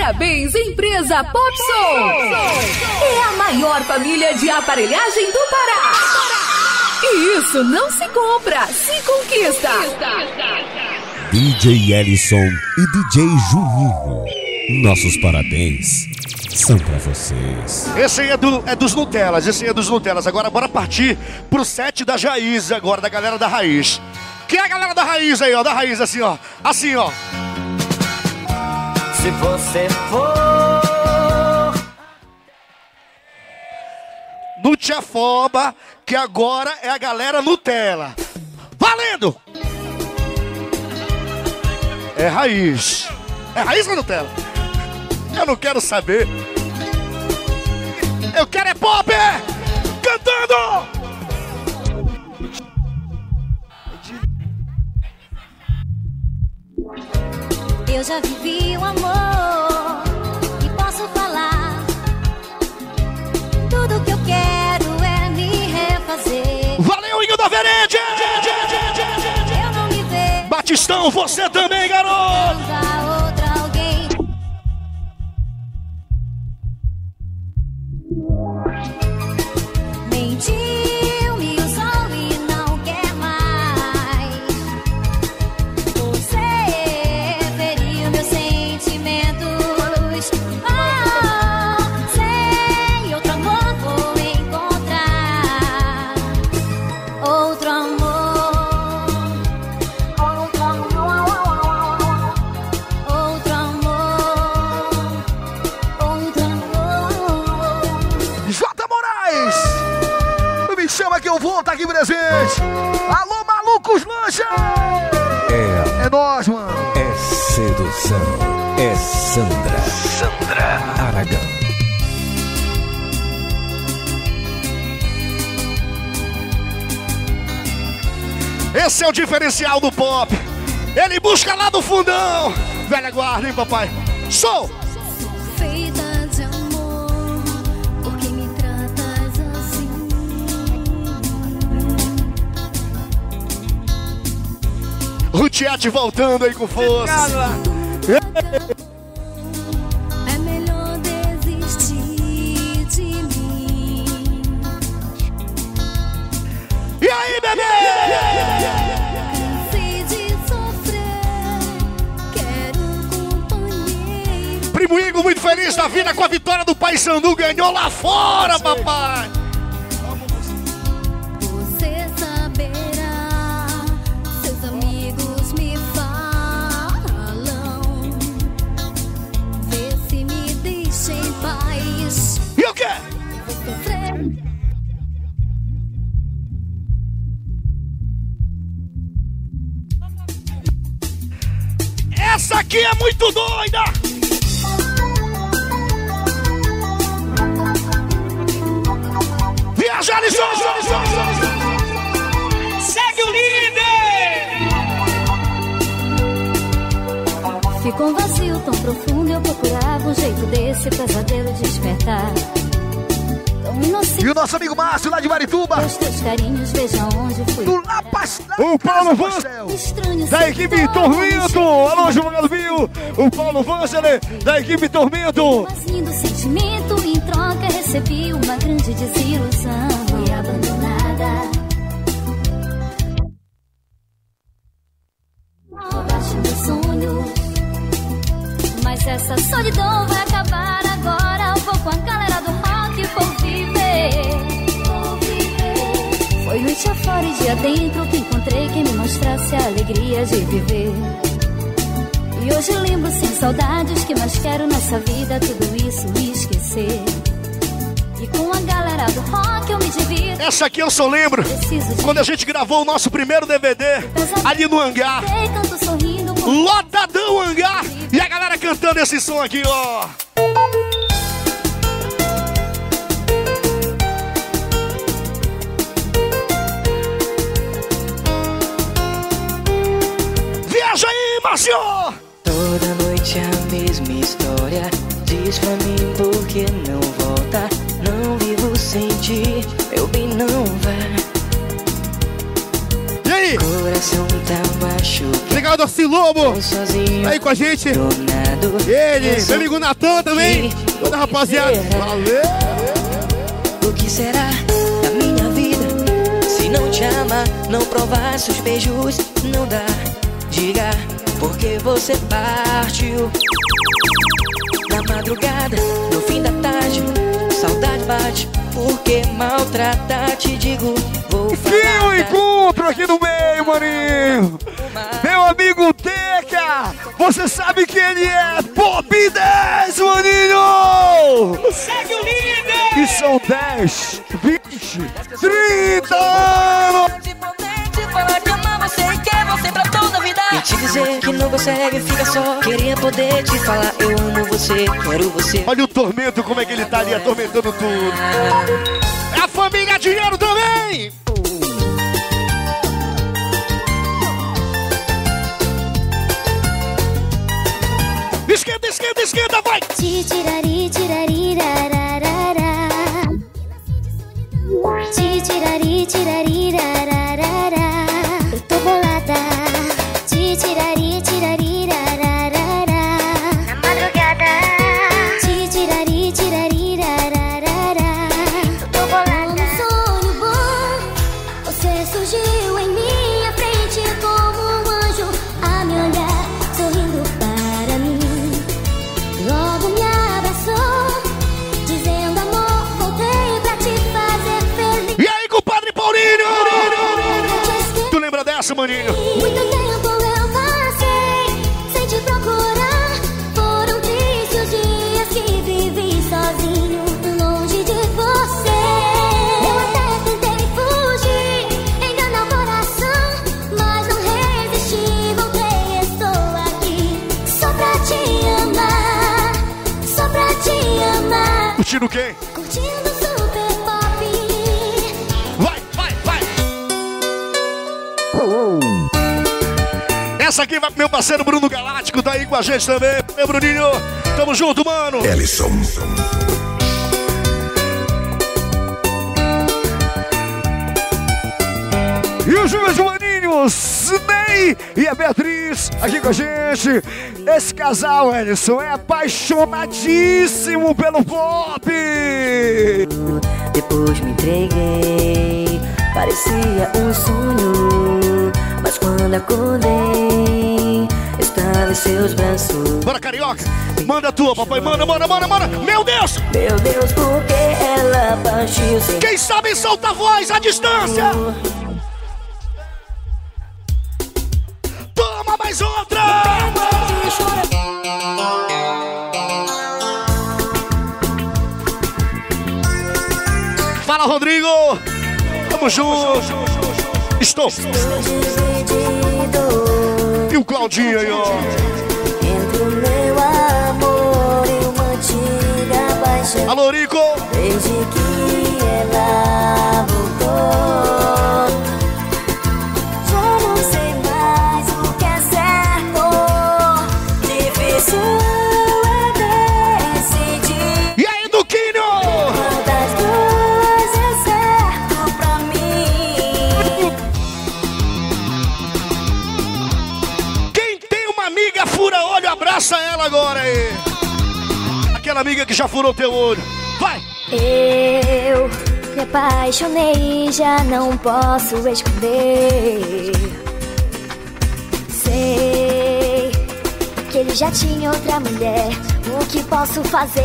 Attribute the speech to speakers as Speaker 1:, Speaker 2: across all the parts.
Speaker 1: Parabéns, empresa Popson! É a maior família de aparelhagem do Pará. E isso não se compra, se conquista.
Speaker 2: DJ Ellison e DJ Juninho. Nossos parabéns são pra vocês.
Speaker 3: Esse aí é, do, é dos Nutelas, esse aí é dos Nutelas. Agora bora partir pro set da Jaiz agora, da galera da Raiz. Que é a galera da Raiz aí, ó, da Raiz assim, ó. Assim, ó.
Speaker 4: Se você for
Speaker 3: No Foba, que agora é a galera Nutella. Valendo! É raiz. É raiz ou Nutella? Eu não quero saber. Eu quero é pop! Cantando!
Speaker 5: Eu já vivi o amor e posso falar. Tudo que eu quero é me refazer.
Speaker 3: Valeu, Inho da Verede!
Speaker 5: Eu não me vejo
Speaker 3: Batistão, você também, garoto!
Speaker 2: Sedução. É Sandra. Sandra Aragão.
Speaker 3: Esse é o diferencial do pop. Ele busca lá do fundão. Velha guarda, hein, papai? Sou!
Speaker 5: Feita de amor, por que me tratas assim?
Speaker 3: Voltando aí com força.
Speaker 5: É melhor desistir de mim.
Speaker 3: E aí, bebê?
Speaker 5: Cansei de sofrer, quero um companheiro.
Speaker 3: Primo Igor muito feliz da vida com a vitória do Paysandu. Ganhou lá fora, papai. Muito doida. Viaja, Alisson.
Speaker 6: Segue o líder!
Speaker 5: Ficou um vazio tão profundo, eu procurava um jeito desse pesadelo despertar.
Speaker 3: E o nosso amigo Márcio lá de Marituba.
Speaker 5: Os teus carinhos, veja onde fui.
Speaker 3: Do La Pastel. O Paulo Van.
Speaker 5: Estranho
Speaker 3: Da equipe Tormento. Alô, João Galvinho. O Paulo Vangeler. Da equipe Tormento.
Speaker 5: Mas lindo sentimento, em troca recebi uma grande desilusão. Fui abandonada. Dentro que encontrei quem me mostrasse a alegria de viver. E hoje lembro sem saudades que mais quero nessa vida tudo isso esquecer. E com a galera do rock eu me divido.
Speaker 3: Essa aqui eu só lembro.
Speaker 5: De
Speaker 3: Quando a gente gravou o nosso primeiro DVD. Ali no hangar. Lotadão hangar. E a galera cantando esse som aqui, ó. Aí, Márcio!
Speaker 4: Toda noite a mesma história. Diz pra mim por que não volta. Não vivo sem ti, meu bem, não vai.
Speaker 3: E aí.
Speaker 4: Coração tá machucado.
Speaker 6: Obrigado, Darcy Lobo.
Speaker 4: Sozinho.
Speaker 6: Aí com a gente. Ele, meu amigo Natan também. Toda rapaziada. Valeu.
Speaker 4: O que será da minha vida? Se não te amar, não provar seus beijos, não dá. Diga, porque você partiu. Na madrugada, no fim da tarde, saudade bate. Porque maltratar, te digo, vou
Speaker 3: Que
Speaker 4: falar.
Speaker 3: o encontro aqui no meio, maninho. Meu amigo Teca, você sabe que ele é Pop 10, maninho!
Speaker 7: Segue o líder!
Speaker 3: E são 10, 20, 30 anos!
Speaker 4: Te dizer que não consegue, fica só. Queria poder te falar, eu amo você, quero você.
Speaker 3: Olha o tormento, como é que ele tá ali atormentando tudo. É a família dinheiro também! Esquenta, esquenta, esquenta, vai!
Speaker 5: Ti tirari, tirari, rararara. Ti tirari, tirari, rararara. Eu tô bolada. Ti tirari, tirari, rararara. Na madrugada. Ti tirari, tirari, rararara. Tô bolada. Um sonho bom. Você surgiu em minha frente como um anjo a me olhar, sorrindo para mim. Logo me abraçou, dizendo amor, voltei pra te fazer feliz.
Speaker 3: E aí, compadre Paulinho?
Speaker 5: Te esqueci,
Speaker 3: Tu lembra dessa, maninho? Curtindo quem?
Speaker 5: Curtindo super pop.
Speaker 3: Vai, vai, vai! Essa aqui vai pro meu parceiro Bruno Galáctico, tá aí com a gente também. Meu Bruninho, tamo junto, mano!
Speaker 2: Ellison.
Speaker 3: E os meus maninhos, Ney e a Beatriz, aqui com a gente. Esse casal, Ellison, é apaixonadíssimo pelo pop!
Speaker 4: Depois me entreguei, parecia um sonho. Mas quando acordei, estava em seus braços.
Speaker 3: Bora, carioca! Manda a tua, papai, manda, manda, manda, manda! Meu Deus!
Speaker 4: Meu Deus, por que ela partiu sem
Speaker 3: Quem sabe solta a voz à distância! Mais outra! Fala, Rodrigo! Tamo junto! Estou! E o Claudinho aí, ó!
Speaker 4: entre o meu amor e uma antiga paixão.
Speaker 3: Alô, Rico!
Speaker 4: Desde que ela voltou,
Speaker 3: Aquela amiga que já furou teu olho. Vai!
Speaker 5: Eu me apaixonei, já não posso esconder. Sei que ele já tinha outra mulher. O que posso fazer?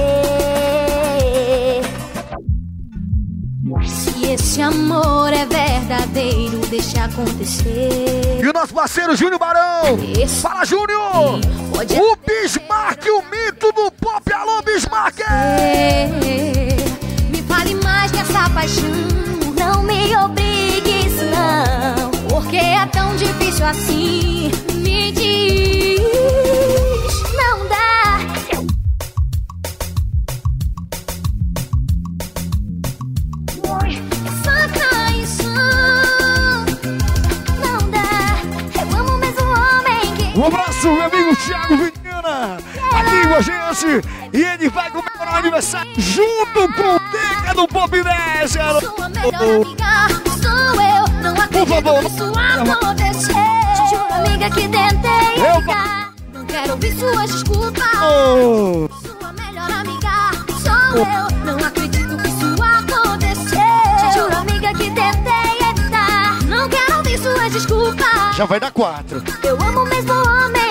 Speaker 5: Se esse amor é verdadeiro, deixa acontecer.
Speaker 3: E o nosso parceiro Júnior Barão!
Speaker 5: Esse
Speaker 3: Fala, Júnior! O Bismarck, o mito do. Alô, Bismarck!
Speaker 5: Me fale mais dessa paixão. Não me obrigue não. Porque é tão difícil assim. Me diz, não dá. Essa traição não dá. Eu amo mesmo homem que.
Speaker 3: Um abraço, meu amigo Thiago Vitina, aqui com a gente. E ele vai comemorar o aniversário junto com o Teca do Pop 10.
Speaker 5: Sua melhor amiga sou eu, não acredito
Speaker 3: por favor.
Speaker 5: Isso acontecer. Juro, amiga, que tentei
Speaker 3: Eu-
Speaker 5: evitar. Não quero ouvir suas desculpas.
Speaker 3: Oh.
Speaker 5: Sua melhor amiga sou eu. Não acredito que isso aconteceu. Juro, amiga, que tentei evitar. Não quero ouvir suas desculpas.
Speaker 3: Já vai dar quatro.
Speaker 5: Eu amo o mesmo homem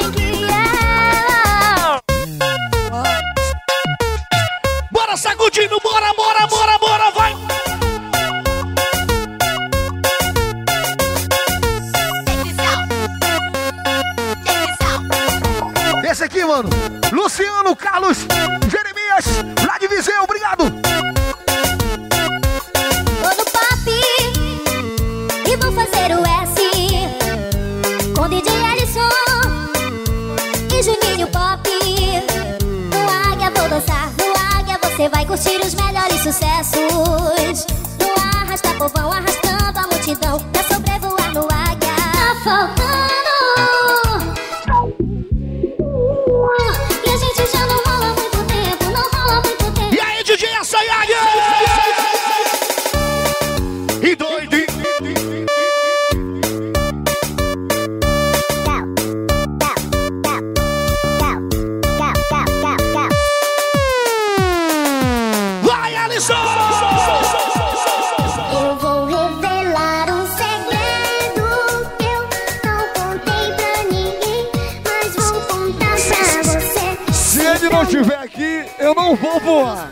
Speaker 3: Se não estiver aqui, eu não vou voar.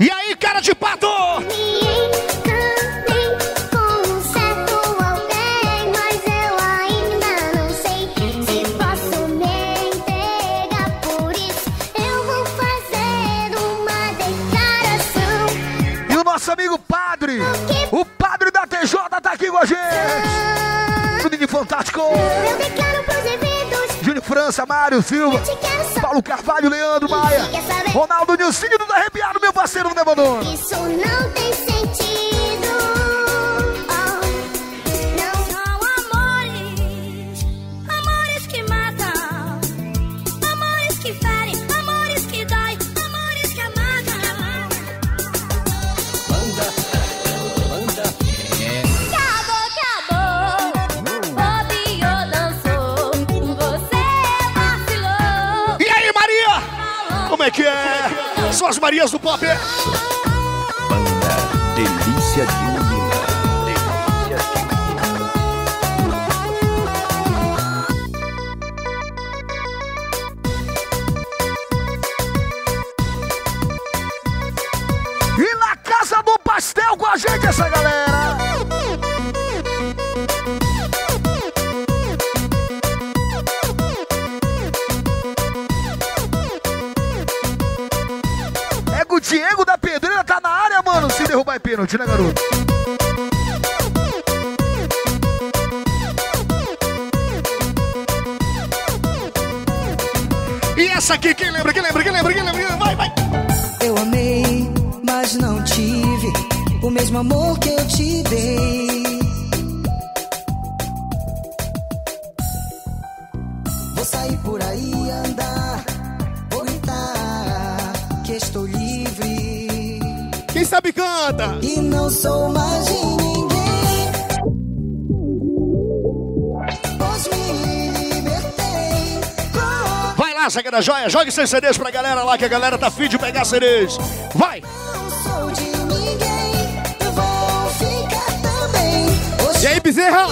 Speaker 3: E aí, cara de pato? França, Mário Silva. Paulo Carvalho, Leandro Maia, Ronaldo Nilcinho do Arrepiado, meu parceiro do Nebanon.
Speaker 5: Isso não tem sentido.
Speaker 3: As Marias do Pop.
Speaker 8: Delícia de
Speaker 3: pênalti, né, garoto? E essa aqui, quem lembra, quem lembra, quem lembra, quem lembra? Vai, vai.
Speaker 9: Eu amei, mas não tive o mesmo amor que eu te dei. Não sou mais de ninguém. Pois me libertei.
Speaker 3: Vai lá, Zagueira Joia, jogue seus CDs pra galera lá, que a galera tá fim de pegar CDs. Vai!
Speaker 9: Não sou de ninguém, eu vou ficar também. Hoje
Speaker 6: E aí, Bezerra?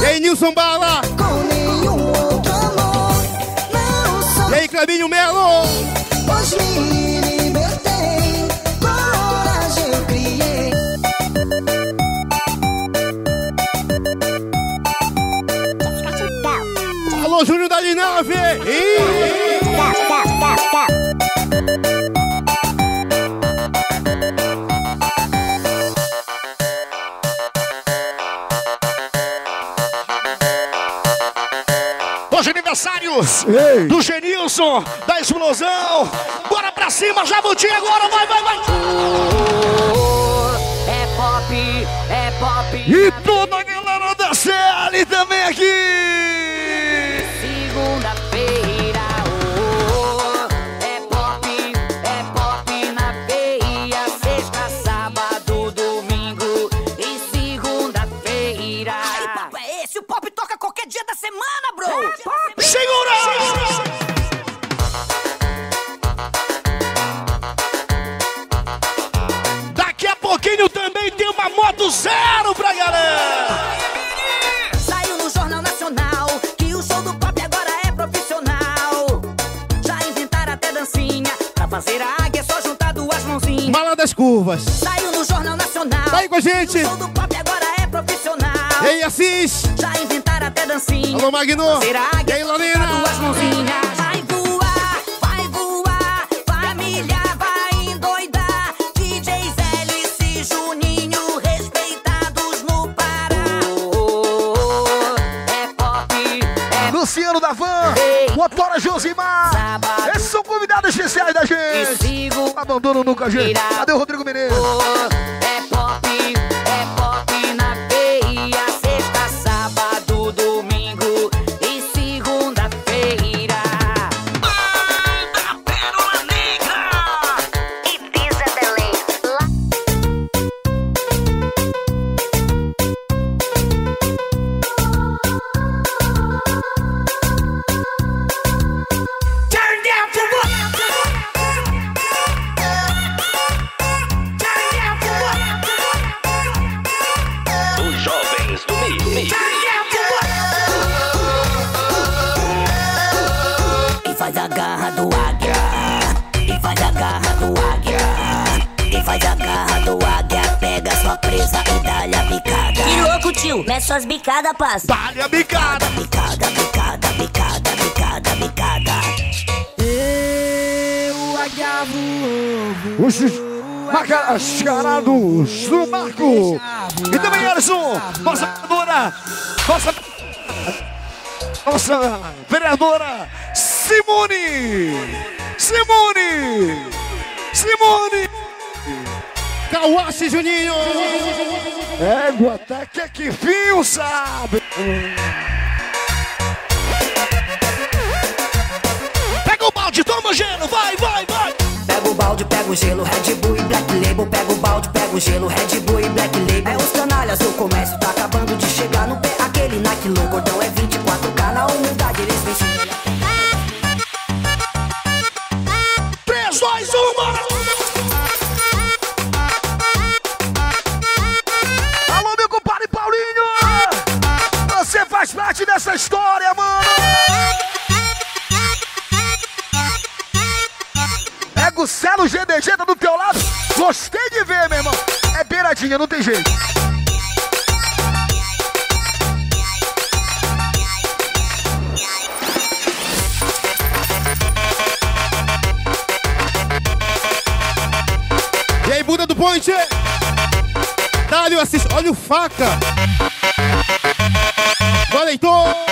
Speaker 6: E aí, Nilson Bala?
Speaker 9: com nenhum outro amor.
Speaker 6: E aí, Clebinho Melo?
Speaker 9: pois me
Speaker 6: Júnior da Linave! Ih!
Speaker 3: Hoje é aniversário
Speaker 6: Ei.
Speaker 3: do Genilson, da explosão. Bora pra cima, Jabuti agora, vai, vai, vai.
Speaker 9: É pop, é pop.
Speaker 3: E toda a galera da CL também aqui.
Speaker 6: Curvas.
Speaker 10: Saiu no Jornal Nacional.
Speaker 6: Tá aí com a gente.
Speaker 10: O do pop agora é profissional.
Speaker 6: E aí, Assis.
Speaker 10: Já inventaram até dancinha.
Speaker 6: Alô, Magno.
Speaker 10: Fazer a
Speaker 6: E aí, Lorena.
Speaker 10: duas mãozinhas.
Speaker 3: Motora Josimar. Esses são convidados especiais da gente. Abandono nunca, gente. Cadê o Rodrigo Menezes?
Speaker 10: É
Speaker 3: mascarados do Marco. E também, Alisson, nossa vereadora, nossa, nossa vereadora Simone. Simone. Simone.
Speaker 6: Cauache, Juninho.
Speaker 3: Égua, até que que fio, sabe? Balde,
Speaker 10: pega o gelo, Red Bull e Black Label. Pega o balde, pega o gelo, Red Bull e Black Label. É os canalhas, o comércio tá acabando de chegar no pé. Aquele Nike low, gordão é 24K.
Speaker 3: Beiradinha, não tem jeito.
Speaker 6: E aí, bunda do Ponte. Dá-lhe o assist. Olha o faca. Heitor.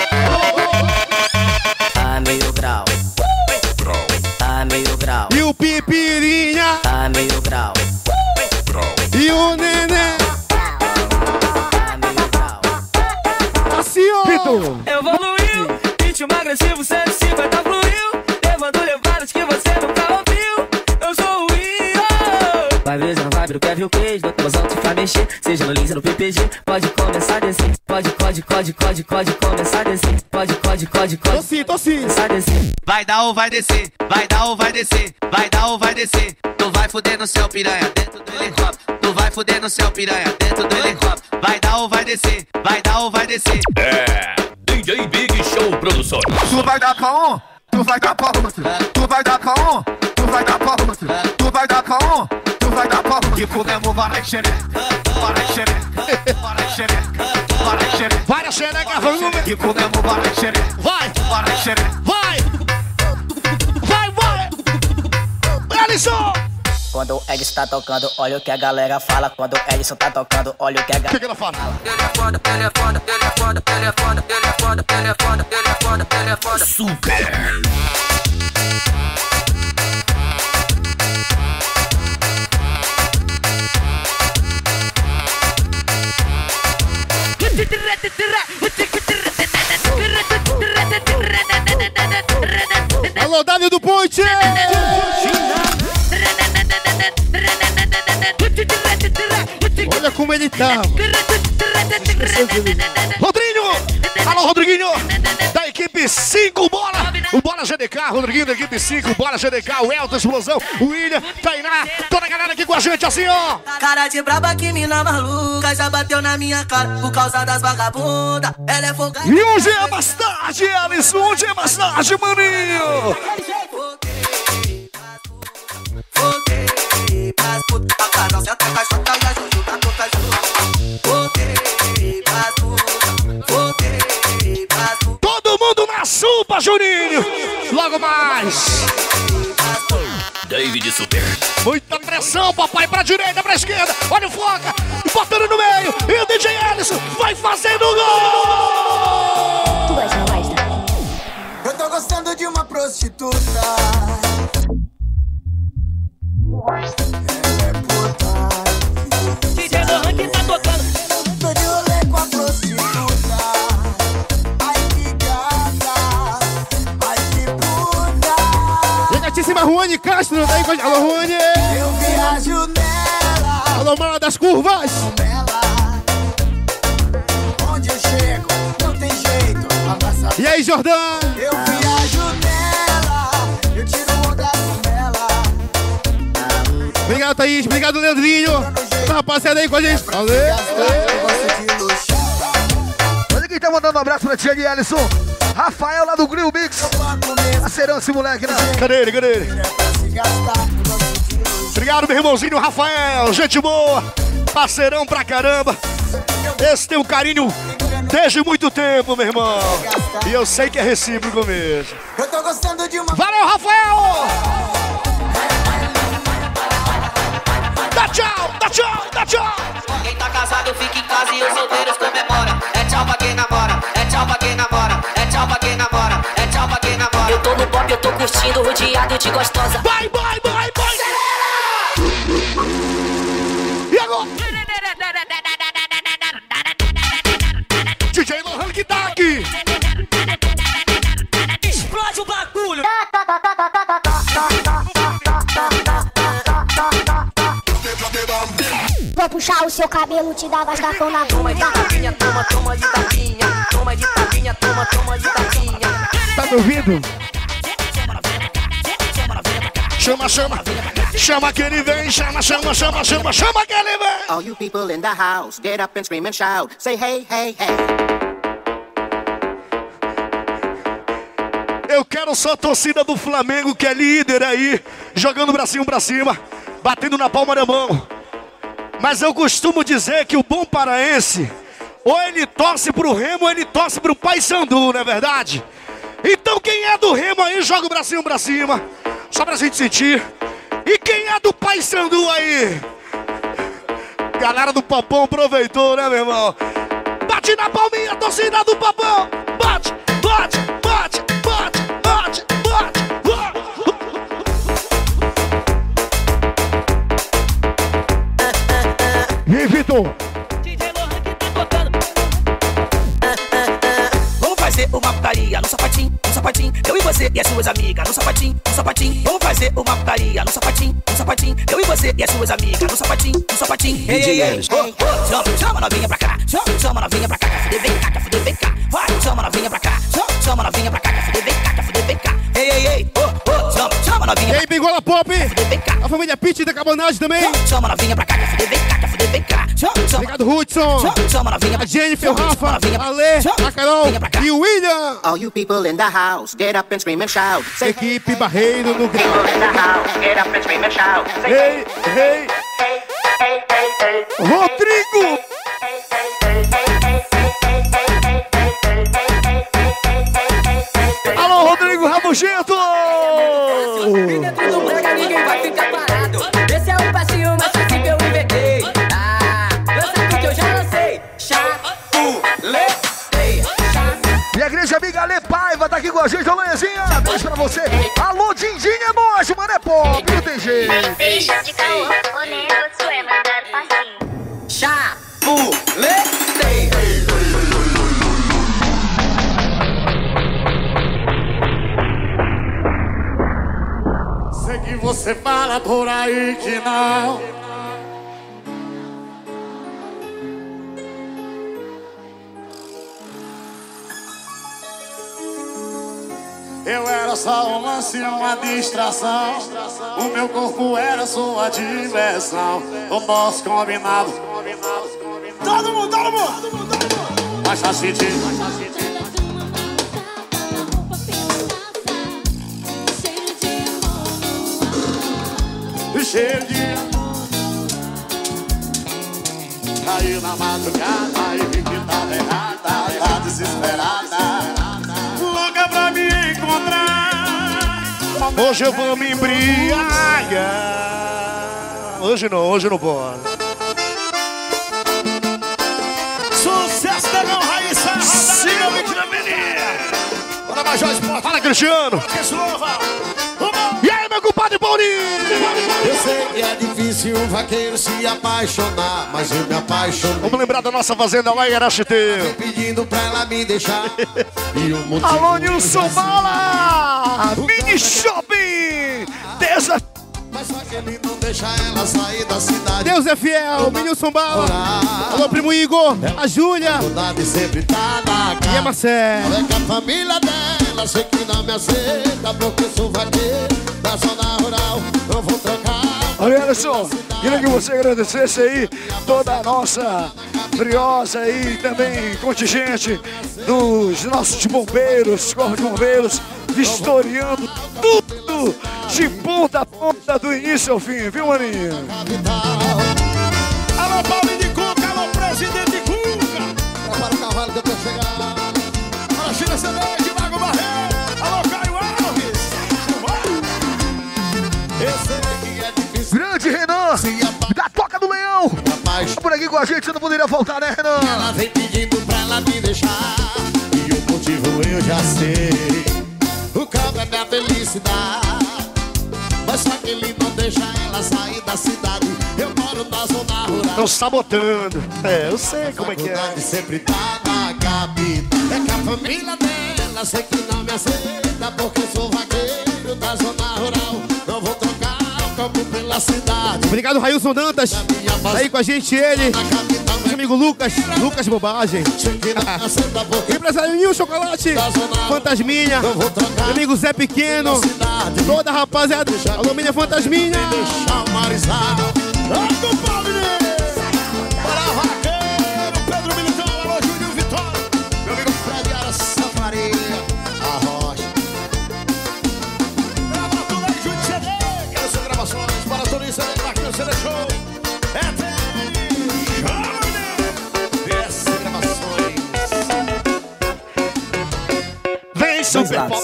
Speaker 6: O
Speaker 11: queijo No tabuzão te faz mexer Seja no Lins ou no PPG Pode começar a descer Pode, pode, pode, pode, pode começar a descer Pode, pode, pode,
Speaker 6: Tô
Speaker 11: pode
Speaker 6: sim, tô sim.
Speaker 11: começar a descer
Speaker 12: Vai dar ou vai descer, vai dar ou vai descer, vai dar ou vai descer. Tu vai fuder no céu piranha dentro do helicóptero. Tu vai fuder no céu piranha dentro do helicóptero. Vai dar ou vai descer, vai dar ou vai descer.
Speaker 7: É. DJ Big Show Produções.
Speaker 12: Tu vai dar pra um, tu vai dar pra outro. Tu vai dar pra um, tu vai dar pra outro. Tu vai dar pra um, vai dar pra outro. E fudemos vai xereca, vai xereca, vai xereca, vai xereca.
Speaker 3: Várias xerecas, vamos.
Speaker 12: E fudemos vai xereca,
Speaker 3: Vai,
Speaker 12: vai xereca.
Speaker 3: vai! Vai, vai! Alisson!
Speaker 4: Quando o Edson tá tocando, olha o que a galera fala. Quando o Edson tá tocando, olha o que a
Speaker 3: que,
Speaker 4: galera
Speaker 3: que ela fala?
Speaker 11: Ele é foda, ele é foda, ele é foda,
Speaker 6: Alô, Dálio do Ponte. Olha como ele tá.
Speaker 3: Rodrigo! Alô, Rodriguinho! Da equipe 5 Bola! O Bola GDK, Rodriguinho da equipe 5, bora GDK, o Elton Explosão, o William, Tainá, toda a galera aqui com a gente, assim, ó.
Speaker 13: Cara de braba que mina maluca já bateu na minha cara por causa das vagabundas. Ela é folgada.
Speaker 3: E hoje é mais tarde, Alisson, hoje é mais tarde, maninho.
Speaker 13: Voltei pras putas, a canal senta com a chota e a Juju tá com a Juju. Voltei pras putas, voltei
Speaker 3: Supa, Juninho. Logo mais.
Speaker 11: David Super.
Speaker 3: Muita pressão, papai, pra direita, pra esquerda. Olha o Foca, botando no meio. E o DJ Alisson vai fazendo gol.
Speaker 5: Tu gosta, não gosta?
Speaker 13: Eu tô gostando de uma prostituta. Puta.
Speaker 6: A gatíssima Ruane Castro, tá aí com a Alô, Ruane!
Speaker 13: Eu viajo nela,
Speaker 6: Alô, mala das curvas!
Speaker 13: nela. Onde eu chego, não tem jeito. Abraça
Speaker 6: E aí, Jordão?
Speaker 13: Eu viajo nela, eu tiro onda com ela.
Speaker 6: Obrigado, Thaís. Obrigado, Leandrinho. Tá, rapaziada aí com a gente. Valeu!
Speaker 13: Eu gosto de luxo.
Speaker 3: Olha quem tá mandando um abraço pra tia de Alisson. Rafael lá do Grill Mix. Acerão esse moleque, né? Cadê ele? Cadê ele? Obrigado, meu irmãozinho Rafael. Gente boa. Parceirão pra caramba. Esse tem um carinho desde muito tempo, meu irmão. E eu sei que é recíproco mesmo.
Speaker 13: Eu tô gostando de uma.
Speaker 3: Valeu, Rafael! Dá tchau, dá tchau, dá tchau!
Speaker 10: Quem tá casado fica em casa e os solteiros curtindo, rodeado de gostosa.
Speaker 3: Vai, vai, vai, vai! E agora? DJ Lohan que tá aqui!
Speaker 14: Explode o bagulho.
Speaker 5: Vou puxar o seu cabelo, te dar vascapão na
Speaker 10: Toma de tapinha, toma, toma de tapinha. Toma de tapinha, toma, toma de tapinha.
Speaker 3: Tá me ouvindo? Chama, chama! Chama que ele vem! Chama, chama, chama, chama, chama que ele vem!
Speaker 15: All you people in the house, get up and scream and shout. Say hey, hey, hey.
Speaker 3: Eu quero só a torcida do Flamengo, que é líder aí, jogando o bracinho pra cima, batendo na palma da mão. Mas eu costumo dizer que o bom paraense, ou ele torce pro Remo, ou ele torce pro Paysandu, não é verdade? Então quem é do Remo aí, joga o bracinho pra cima, só pra gente sentir. E quem é do Paysandu aí? Galera do Papão aproveitou, né, meu irmão? Bate na palminha, torcida do Papão! Bate, bate, bate, bate, bate, bate! E aí, Vitor?
Speaker 14: DJ Lohan que tá tocando.
Speaker 13: Vamos fazer uma putaria no sapatinho, sapatinho. Eu e você e as suas amigas no sapatinho, no sapatinho. Vamos fazer uma putaria no sapatinho, no sapatinho. Eu e você e as suas amigas no sapatinho, no sapatinho. Ei, ei, ei. Oh, oh, chama, chama novinha pra cá, chama, chama novinha pra cá. Fuder, vem cá, fuder, vem cá. Vai, chama novinha pra cá, chama, chama novinha pra cá. Fuder, vem cá, fuder, vem cá. Ei, ei, ei. Oh, oh, chama, chama
Speaker 6: E
Speaker 13: novinha
Speaker 6: aí, Bigola Pop? A família Pit da Cabanagem também.
Speaker 13: Chama, chama novinha pra cá, fuder, vem cá, fuder, vem cá.
Speaker 6: Obrigado, Hudson. A
Speaker 13: pra
Speaker 6: Jennifer, o Rafa, a Lê, a Carol e o William.
Speaker 15: All you people in the house, get up and scream and shout. Say hey,
Speaker 6: Equipe Barreiro no grau.
Speaker 15: people in the house, get up and scream and shout. Say
Speaker 3: Ei, ei,
Speaker 15: hey, hey, hey, hey.
Speaker 3: Rodrigo! Alô, Rodrigo Rabugento!
Speaker 10: Dentro do brega ninguém vai ficar parado.
Speaker 16: Aí que não. Eu era
Speaker 17: só um lance, uma distração. O meu corpo era sua diversão. O nosso combinado. Todo mundo, todo mundo, todo mundo, todo mundo. Mas tá sentindo. Cheiro de Caiu na madrugada e vi que tava errada, errada, desesperada. Louca pra me encontrar.
Speaker 3: Hoje eu vou me embriagar. Hoje não, hoje não pode.
Speaker 17: Sucesso da não Raíssa.
Speaker 3: Siga me tira
Speaker 17: Bora Major Esporte.
Speaker 3: Fala, Cristiano. E
Speaker 17: é difícil um vaqueiro se apaixonar, mas eu me apaixonei.
Speaker 3: Vamos lembrar da nossa fazenda lá em Araxite.
Speaker 17: Pedindo pra ela me deixar. E o motivo
Speaker 3: Alô, Nilson Bala! Mini Shopping! Desa...
Speaker 17: Mas só que ele não deixa ela sair da cidade.
Speaker 6: Deus é fiel, Minilson Bala. Alô, primo Igor, a Júlia.
Speaker 17: Tá na cara.
Speaker 6: E a Marcelo.
Speaker 17: É que a família dela sei que não me aceita porque sou vaqueiro da zona rural. Não vou trocar.
Speaker 3: Olha, Anderson, queria que você agradecesse aí toda a nossa briosa aí, também contingente dos nossos bombeiros, corpo de bombeiros, vistoriando tudo de ponta a ponta, do início ao fim, viu, maninho?
Speaker 17: Alô, Paulo de Cuca, alô, presidente Cuca. Prepara o cavalo que eu tô chegando. Alô, China Celeste,
Speaker 3: da Toca do Leão. Por aqui com a gente, não poderia faltar, né, Renan?
Speaker 17: Ela vem pedindo pra ela me deixar. E o motivo eu já sei. O campo é minha felicidade. Mas só que ele não deixa ela sair da cidade. Eu moro na zona rural.
Speaker 3: Estão sabotando. É, eu sei como é que é.
Speaker 17: Sempre tá na capital. É que a família dela sei que não me aceita. Porque sou vaqueiro da zona rural. Não vou trocar o campo pela cidade.
Speaker 6: Obrigado, Railson Dantas. Tá aí com a gente, ele. Meu amigo Lucas, Lucas Bobagem. Empresário Nil Chocolate, Fantasminha. Meu amigo Zé Pequeno. Toda rapaziada. Alô, minha Fantasminha.
Speaker 17: O.
Speaker 3: Pop.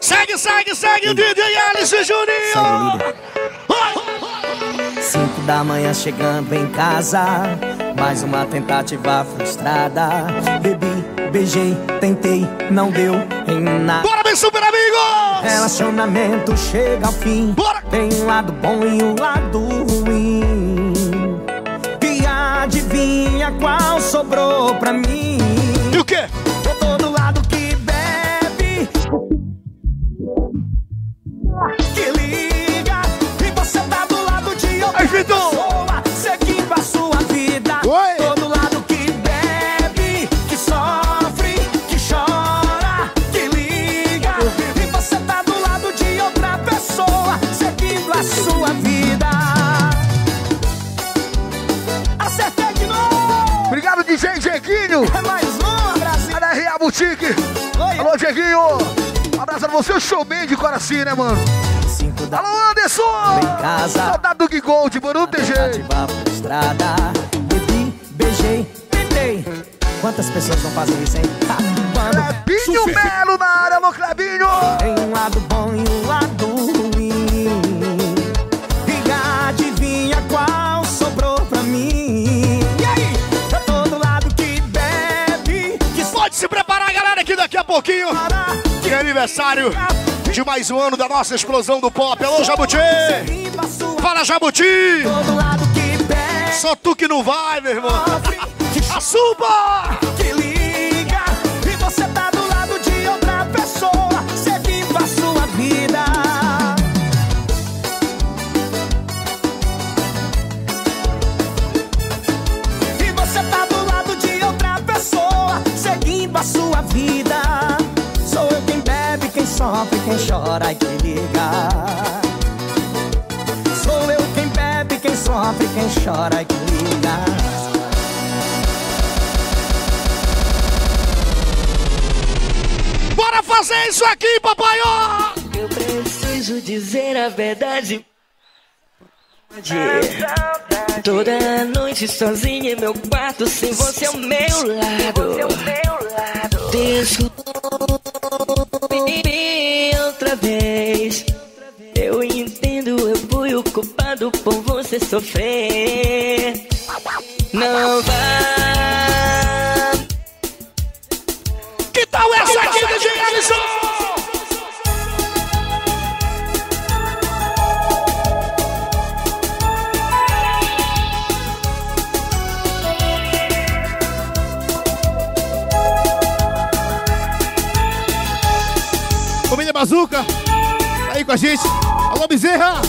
Speaker 3: Segue, segue, segue o DJ Alice Juninho.
Speaker 18: Cinco da manhã chegando em casa Mais uma tentativa frustrada Bebi, beijei, tentei, não deu em nada
Speaker 3: Bora, meu super amigo!
Speaker 18: Relacionamento chega ao fim
Speaker 3: Bora!
Speaker 18: Tem um lado bom e um lado ruim E adivinha qual sobrou pra mim
Speaker 3: Alô, Jeguinho. Um abraço pra você, o showman de Coraci, né, mano? Alô, Anderson.
Speaker 18: Em casa.
Speaker 3: Saudade do Gui Gold, mano, não tem jeito.
Speaker 18: Bebi, beijei, tentei Quantas pessoas não fazem isso, hein? Tá
Speaker 3: Clebinho Melo na área, alô, Clebinho.
Speaker 18: Que
Speaker 3: pouquinho
Speaker 18: para
Speaker 3: tem aniversário de mais um ano da nossa explosão do pop. Alô, Jabuti. Fala, Jabuti.
Speaker 18: Que
Speaker 3: Só tu que não vai, meu irmão.
Speaker 18: que sofre, quem chora chora que liga. Sou eu quem bebe, quem sofre, quem chora que liga.
Speaker 3: Bora fazer isso aqui, papai! ó!
Speaker 4: Eu preciso dizer a verdade. Toda noite sozinha em meu quarto, sem você ao meu lado. Outra vez. Eu entendo, eu fui o culpado por você sofrer. Não vá.
Speaker 3: Que tal essa aqui, DJ Alisson?
Speaker 6: Bazuca, tá aí com a gente. Alô, Bezerra!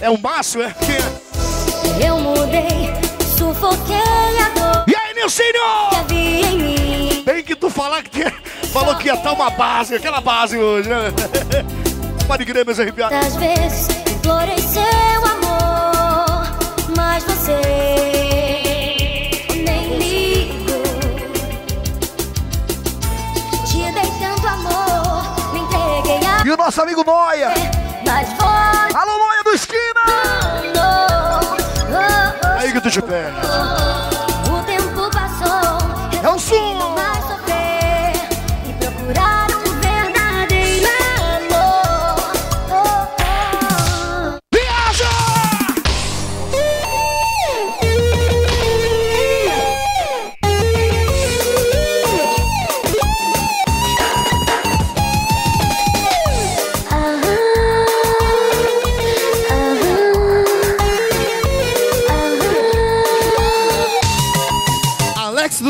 Speaker 3: É o Márcio, é? Quem é?
Speaker 5: Eu mudei, sufoquei a dor
Speaker 3: E aí, Nilcinho?
Speaker 5: em mim.
Speaker 3: Tem que tu falar que falou que ia estar uma base, aquela base hoje, né? Pode crer, meus arrepiados.
Speaker 5: Tantas vezes implorei seu amor, mas você
Speaker 3: E o nosso amigo Noia. Alô, Noia do Esquina! Aí que tu te pega.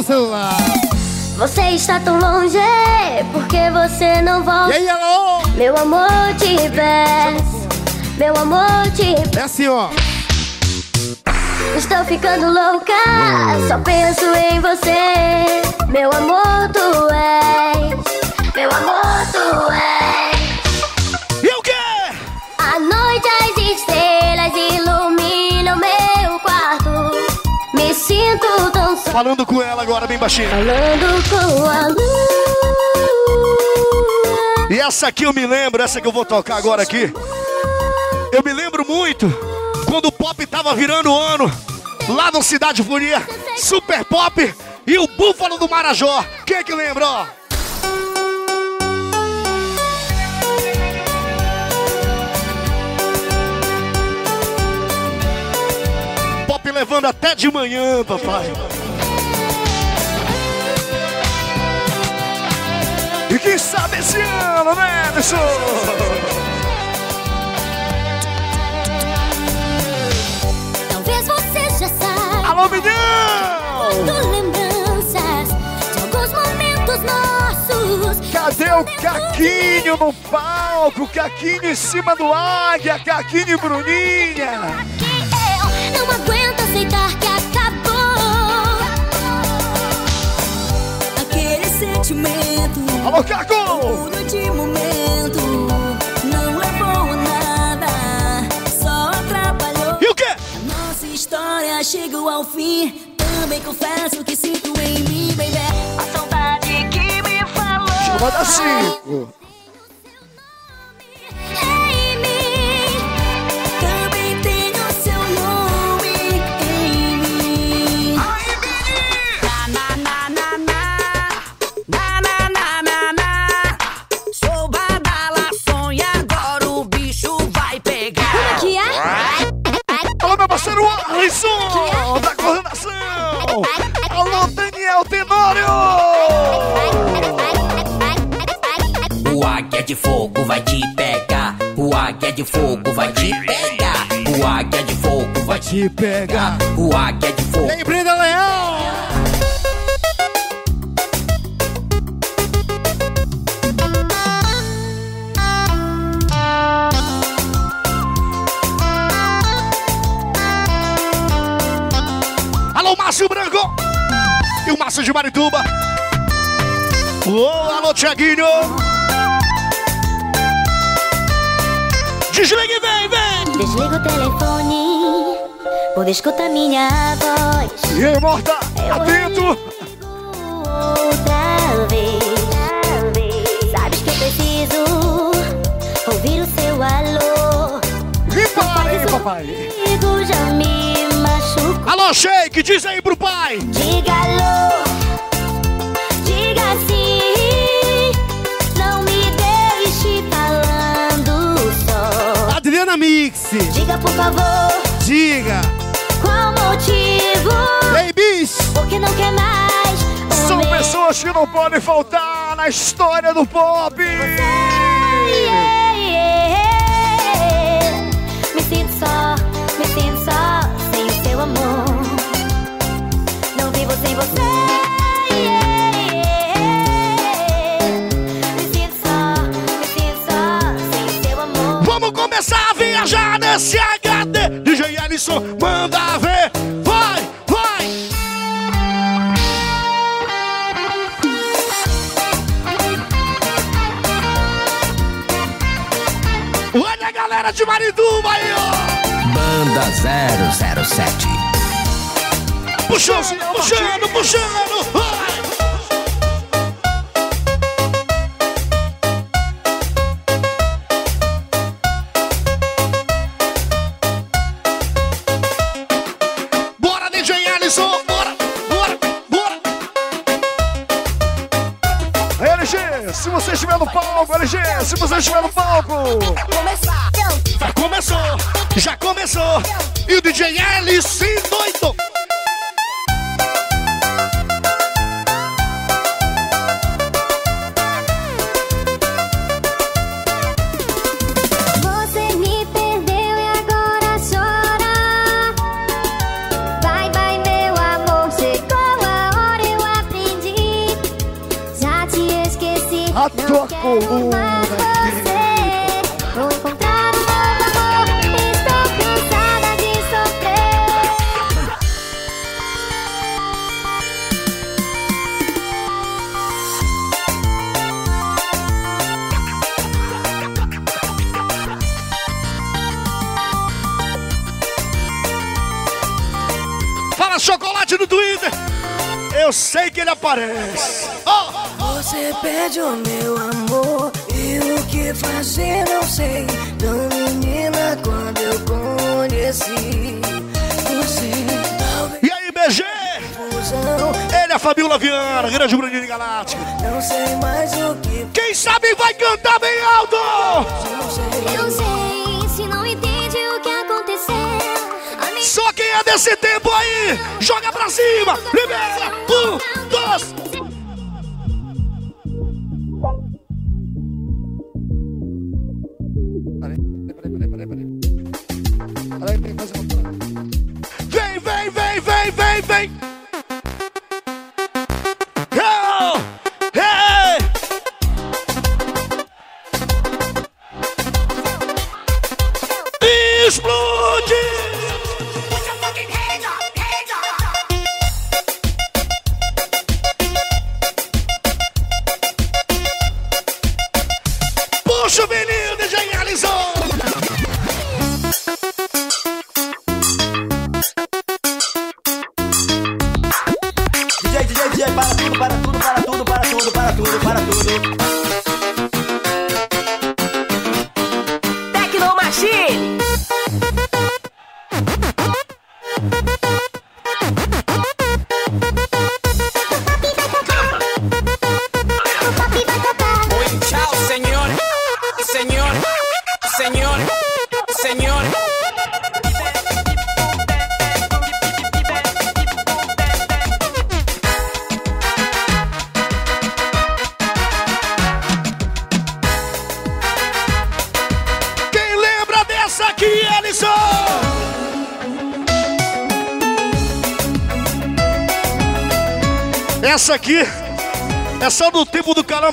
Speaker 6: Do celular.
Speaker 5: Você está tão longe, porque você não volta.
Speaker 6: E aí, alô?
Speaker 5: Meu amor te peço, meu amor te
Speaker 6: É assim, ó.
Speaker 5: Estou ficando louca, só penso em você. Meu amor, tu és, meu amor, tu és.
Speaker 3: Falando com ela agora, bem baixinho.
Speaker 5: falando com a lua.
Speaker 3: E essa aqui eu me lembro, essa que eu vou tocar agora aqui. Eu me lembro muito quando o pop tava virando ano. Lá no Cidade Furia, Super Pop e o Búfalo do Marajó. Quem é que lembra, ó? Levando até de manhã, papai. E quem sabe esse ano, né, Anderson?
Speaker 5: Talvez você já saiba.
Speaker 3: Alô, Minhão!
Speaker 5: Lembranças de alguns momentos nossos.
Speaker 3: Cadê o Caquinho no palco? Caquinho em cima do águia, Caquinho e Bruninha.
Speaker 5: Aceitar que acabou. Aquele sentimento.
Speaker 3: Alô, Caco!
Speaker 5: Por de momento. Não levou a nada. Só atrapalhou.
Speaker 3: E o quê?
Speaker 5: Nossa história chegou ao fim. Também confesso que sinto em mim, baby. A saudade que me falou.
Speaker 3: Vai dar cinco. Parceiro Alisson, da coordenação. Alô, Daniel Tenório.
Speaker 7: O águia de fogo vai te pegar. O águia de fogo vai te pegar. O águia de fogo vai te pegar. O águia de fogo.
Speaker 6: Aí, Brenda Leão?
Speaker 3: de Marituba. Ô, alô, Tiaguinho. Desligue, vem, vem.
Speaker 5: Desliga o telefone. Poder escutar minha voz.
Speaker 3: E aí, morta?
Speaker 5: Tá eu
Speaker 3: Atento.
Speaker 5: Outra vez. vez. Sabes que eu preciso ouvir o seu alô.
Speaker 3: E papai, papai.
Speaker 5: Comigo já me machucou.
Speaker 3: Alô, Sheik, diz aí pro pai.
Speaker 5: Diga alô. Diga por favor,
Speaker 6: Diga.
Speaker 5: qual motivo?
Speaker 6: Ei, bis.
Speaker 5: Porque não quer mais.
Speaker 3: São pessoas que não podem faltar na história do pop.
Speaker 5: Yeah,
Speaker 3: Alisson, manda ver. Vai, vai. Olha a galera de Marituba aí, ó.
Speaker 7: Banda 007.
Speaker 3: Puxando, puxando, puxando. Se você estiver no palco.
Speaker 5: Começar.
Speaker 3: Já começou, já começou. E o DJ Alisson
Speaker 5: A
Speaker 3: tua coluna
Speaker 5: encontrar um novo amor. Estou cansada de sofrer.
Speaker 3: Fala chocolate no Twitter. Eu sei que ele aparece. Ó,
Speaker 4: Você pede o meu amor e o que fazer não sei. Tão menina quando eu conheci você. Talvez
Speaker 3: E aí, BG? Ele é a Fabiola Viana, grande Bruninho Galáctica.
Speaker 4: não sei mais o que
Speaker 3: Quem sabe vai cantar bem alto.
Speaker 4: não sei.
Speaker 5: Eu sei, se não entende o que aconteceu.
Speaker 3: Só quem é desse tempo aí, joga pra cima. Primeira, um, dois. Vem, vem, vem,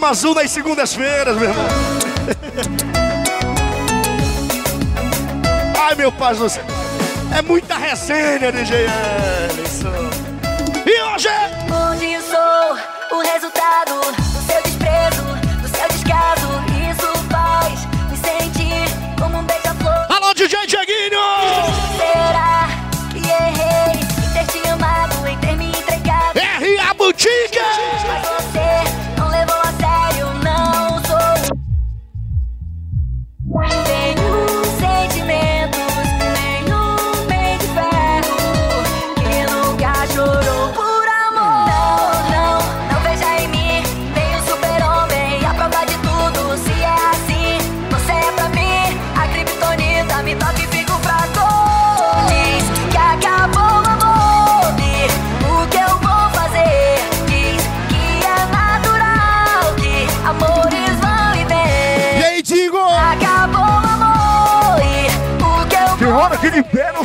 Speaker 3: azul nas segundas-feiras, meu irmão. Ai, meu pai do céu. É muita resenha, DJ Alisson.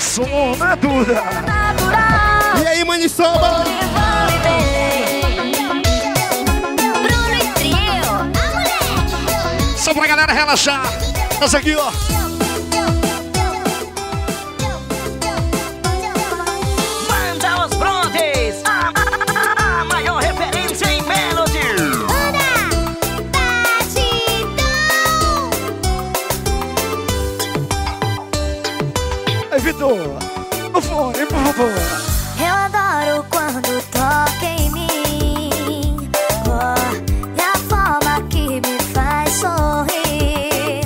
Speaker 3: Som, né, Duda?
Speaker 6: E aí, Maniçoba?
Speaker 3: Só pra galera relaxar. Essa aqui, ó. Aí, Vitor. O fone, por favor.
Speaker 5: Eu adoro quando toca em mim. Oh, é a forma que me faz sorrir.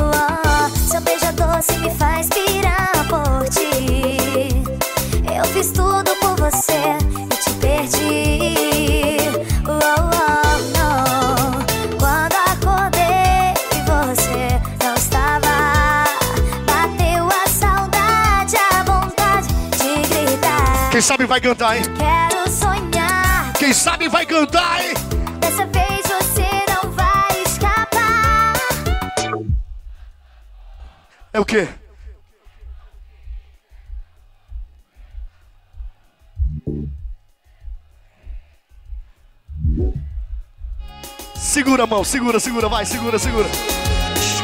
Speaker 5: Oh, seu beijo doce me faz pirar por ti. Eu fiz tudo por você e te perdi.
Speaker 3: Vai cantar, hein?
Speaker 5: Quero sonhar.
Speaker 3: Quem sabe vai cantar, hein?
Speaker 5: Dessa vez você não vai escapar.
Speaker 3: É o quê? Segura a mão, segura, segura, vai, segura, segura.
Speaker 5: Fiz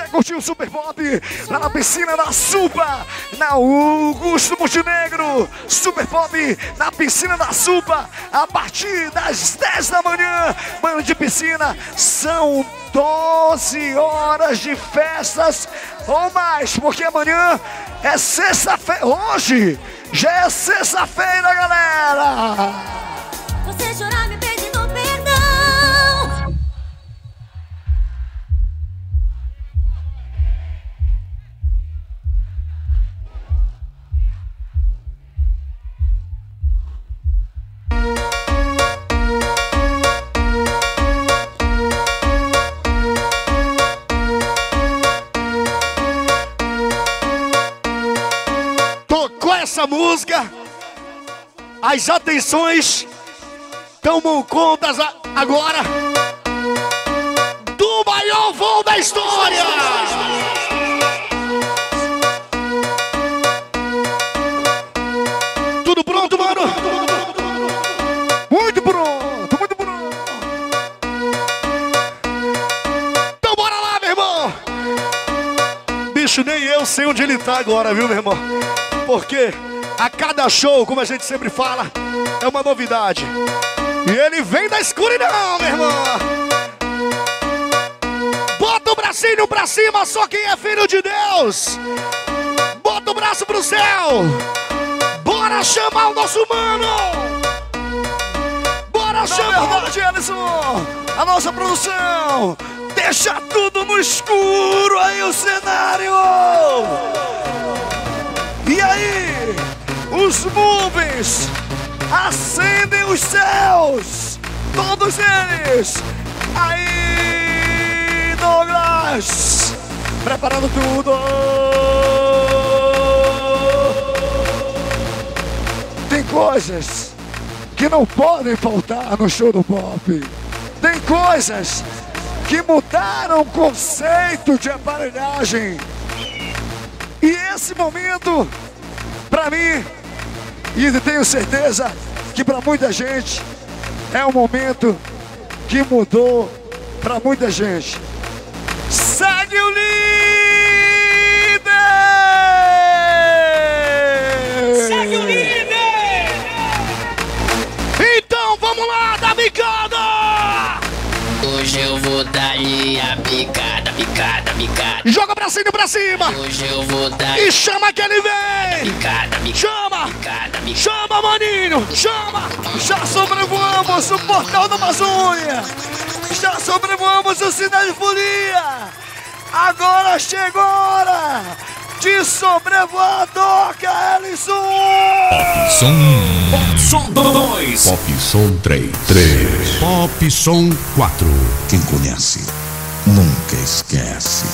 Speaker 3: é curtir o Super Pop lá na piscina da Supa, na Augusto Montenegro. Super Pop na piscina da Supa, a partir das 10 da manhã. Banho de piscina, são 12 horas de festas ou mais, porque amanhã é sexta-feira. Hoje já é sexta-feira, galera. Essa música, as atenções tomam contas a- agora do maior voo da história. Tudo pronto, mano? Muito pronto, muito pronto. Então bora lá, meu irmão. Bicho, nem eu sei onde ele tá agora, viu, meu irmão? Porque a cada show, como a gente sempre fala, é uma novidade. E ele vem da escuridão, meu irmão. Bota o bracinho pra cima, só quem é filho de Deus. Bota o braço pro céu. Bora chamar o nosso mano. Bora chamar verdade, Alisson. A nossa produção. Deixa tudo no escuro aí o cenário. E aí, os nuvens acendem os céus, todos eles. Aí, Douglas, preparando tudo. Tem coisas que não podem faltar no show do pop. Tem coisas que mudaram o conceito de aparelhagem. E esse momento, para mim, e tenho certeza que para muita gente, é um momento que mudou para muita gente. Segue o líder!
Speaker 13: Segue o líder!
Speaker 3: Então vamos lá, da bicada!
Speaker 7: Hoje eu vou dar-lhe a picada, picada, picada.
Speaker 3: Joga pra cima, pra cima!
Speaker 7: Hoje eu vou dar
Speaker 3: E chama que ele vem!
Speaker 7: picada,
Speaker 3: Chama!
Speaker 7: picada, picada.
Speaker 3: Chama, maninho! Chama! Já sobrevoamos o portal da Amazônia! Já sobrevoamos o Cidade Folia! Agora chegou a hora de sobrevoar a Doca, Ellison!
Speaker 2: Som. Som 2. Pop Som 3. 3. Pop Som 4.
Speaker 17: Quem conhece, nunca esquece.